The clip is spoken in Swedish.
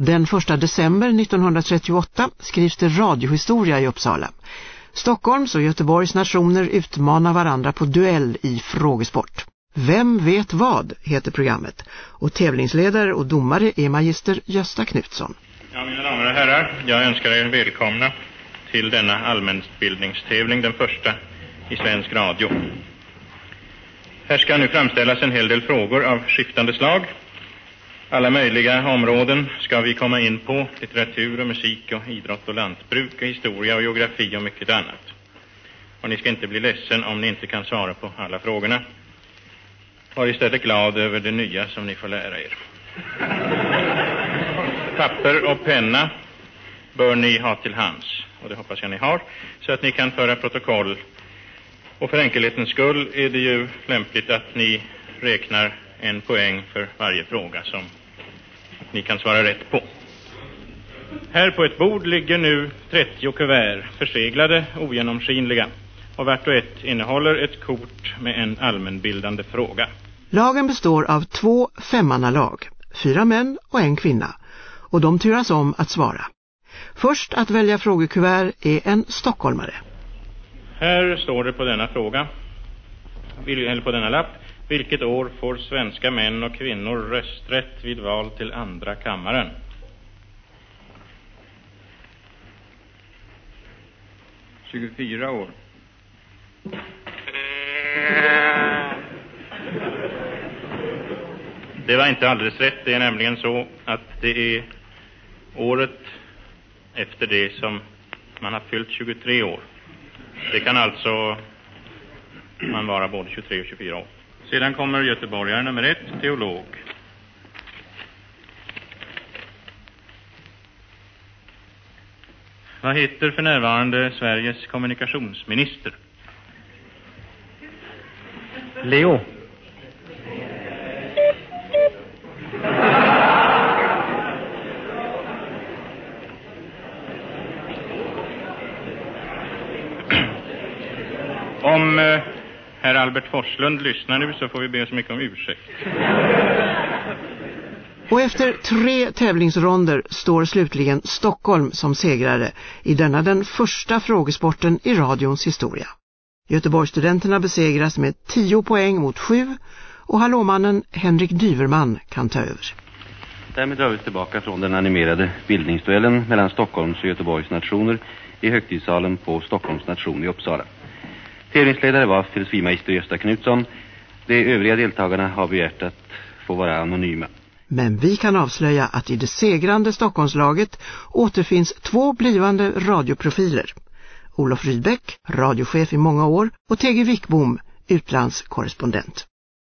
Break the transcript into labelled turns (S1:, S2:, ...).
S1: Den 1 december 1938 skrivs det radiohistoria i Uppsala. Stockholms och Göteborgs nationer utmanar varandra på duell i frågesport. Vem vet vad heter programmet och tävlingsledare och domare är magister Gösta Knutsson.
S2: Ja, mina damer och herrar, jag önskar er välkomna till denna allmänbildningstävling, den första i svensk radio. Här ska nu framställas en hel del frågor av skiftande slag. Alla möjliga områden ska vi komma in på. Litteratur och musik och idrott och lantbruk och historia och geografi och mycket annat. Och ni ska inte bli ledsen om ni inte kan svara på alla frågorna. Var istället glad över det nya som ni får lära er. Papper och penna bör ni ha till hands, och det hoppas jag ni har, så att ni kan föra protokoll. Och för enkelhetens skull är det ju lämpligt att ni räknar en poäng för varje fråga som ni kan svara rätt på. Här på ett bord ligger nu 30 kuvert, förseglade, ogenomskinliga, och vart och ett innehåller ett kort med en allmänbildande fråga.
S1: Lagen består av två femmannalag, fyra män och en kvinna, och de turas om att svara. Först att välja frågekuvert är en stockholmare.
S2: Här står det på denna fråga, eller på denna lapp, vilket år får svenska män och kvinnor rösträtt vid val till andra kammaren? Tjugofyra år. Det var inte alldeles rätt. Det är nämligen så att det är året efter det som man har fyllt 23 år. Det kan alltså man vara både 23 och 24 år. Sedan kommer göteborgare nummer ett, teolog. Vad heter för närvarande Sveriges kommunikationsminister?
S3: Leo.
S2: Om eh, herr Albert Forslund lyssnar nu så får vi be så mycket om ursäkt.
S1: Och efter tre tävlingsronder står slutligen Stockholm som segrare i denna den första frågesporten i radions historia. Göteborgsstudenterna besegras med 10 poäng mot 7 och hallåmannen Henrik Dyverman kan ta över.
S4: Därmed drar vi tillbaka från den animerade bildningsduellen mellan Stockholms och Göteborgs nationer i högtidssalen på Stockholms nation i Uppsala. Tävlingsledare var filosofimeister Gösta Knutsson. De övriga deltagarna har begärt att få vara anonyma.
S1: Men vi kan avslöja att i det segrande Stockholmslaget återfinns två blivande radioprofiler. Olof Rydbeck, radiochef i många år, och T.G. Wickbom, utlandskorrespondent.